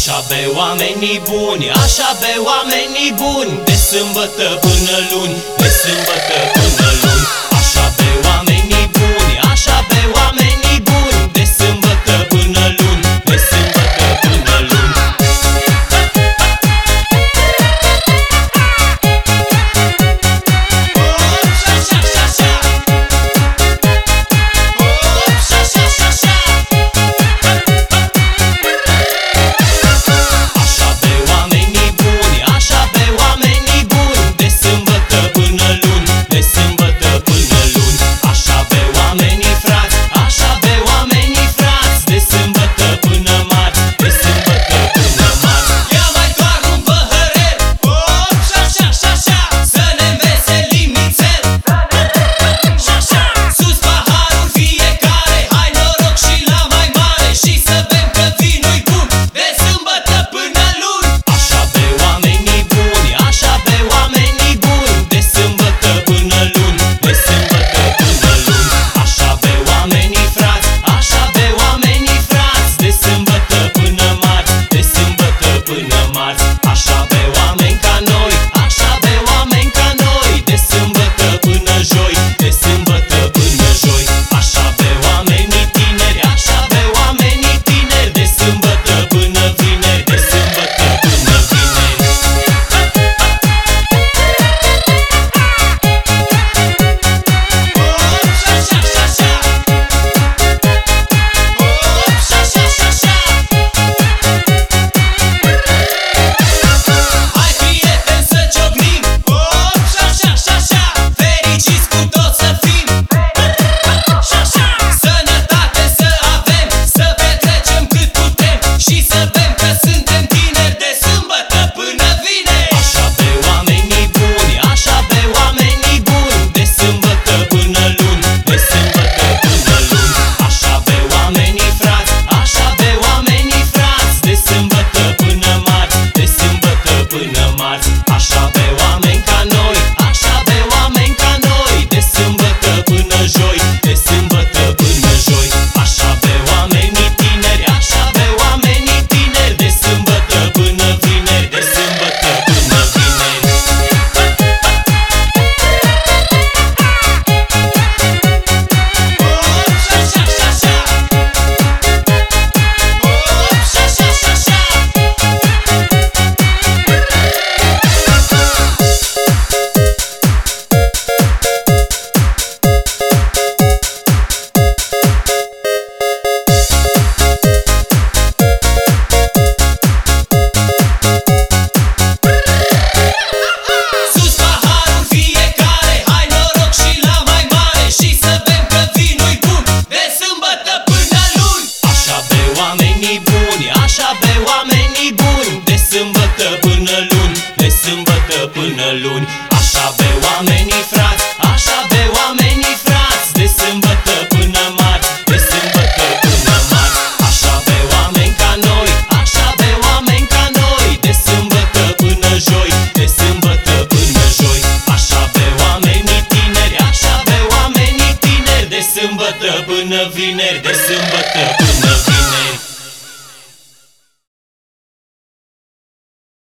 Așa be oamenii buni, așa be oamenii buni. De sâmbătă până luni 沙被我 până luni. Așa beau oamenii frați, așa beau oamenii frați. De sâmbătă până marți, de sâmbătă până marți. Așa beau oameni ca noi, așa beau oameni ca noi. De sâmbătă până joi, de sâmbătă până joi. Așa beau oamenii tineri, așa beau oamenii tineri. De sâmbătă până vineri, de sâmbătă până